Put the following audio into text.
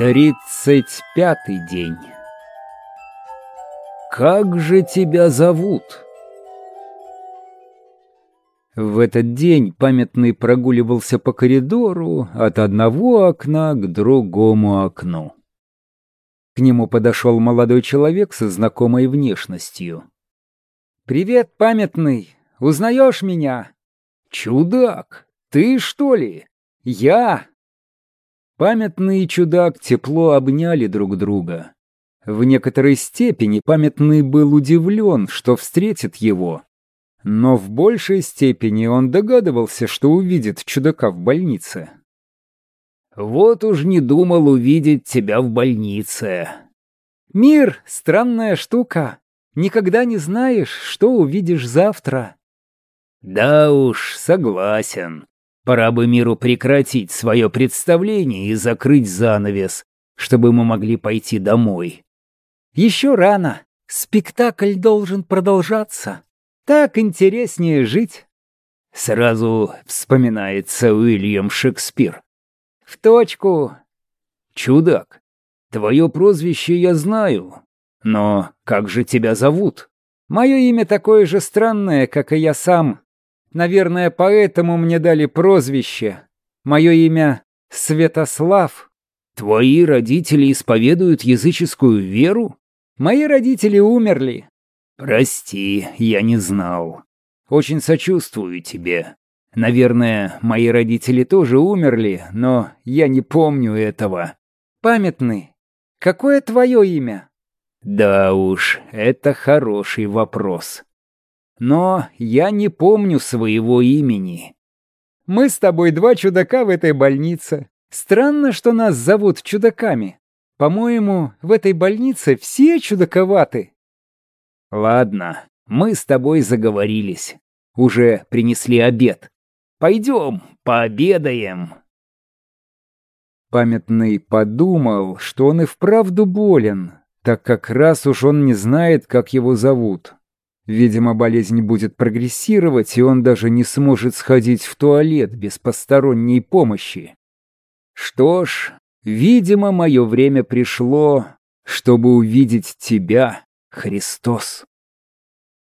Тридцать пятый день. Как же тебя зовут? В этот день памятный прогуливался по коридору от одного окна к другому окну. К нему подошел молодой человек со знакомой внешностью. «Привет, памятный! Узнаешь меня?» «Чудак! Ты что ли?» «Я!» Памятный чудак тепло обняли друг друга. В некоторой степени памятный был удивлен, что встретит его. Но в большей степени он догадывался, что увидит чудака в больнице. «Вот уж не думал увидеть тебя в больнице». «Мир — странная штука. Никогда не знаешь, что увидишь завтра». «Да уж, согласен. Пора бы миру прекратить свое представление и закрыть занавес, чтобы мы могли пойти домой. Еще рано. Спектакль должен продолжаться. Так интереснее жить. Сразу вспоминается Уильям Шекспир. В точку. Чудак, твое прозвище я знаю, но как же тебя зовут? Мое имя такое же странное, как и я сам. Наверное, поэтому мне дали прозвище. Мое имя Святослав. Твои родители исповедуют языческую веру? Мои родители умерли. Прости, я не знал. Очень сочувствую тебе. Наверное, мои родители тоже умерли, но я не помню этого. Памятный. Какое твое имя? Да уж, это хороший вопрос но я не помню своего имени. Мы с тобой два чудака в этой больнице. Странно, что нас зовут чудаками. По-моему, в этой больнице все чудаковаты. Ладно, мы с тобой заговорились. Уже принесли обед. Пойдем, пообедаем. Памятный подумал, что он и вправду болен, так как раз уж он не знает, как его зовут. Видимо, болезнь будет прогрессировать, и он даже не сможет сходить в туалет без посторонней помощи. Что ж, видимо, мое время пришло, чтобы увидеть тебя, Христос.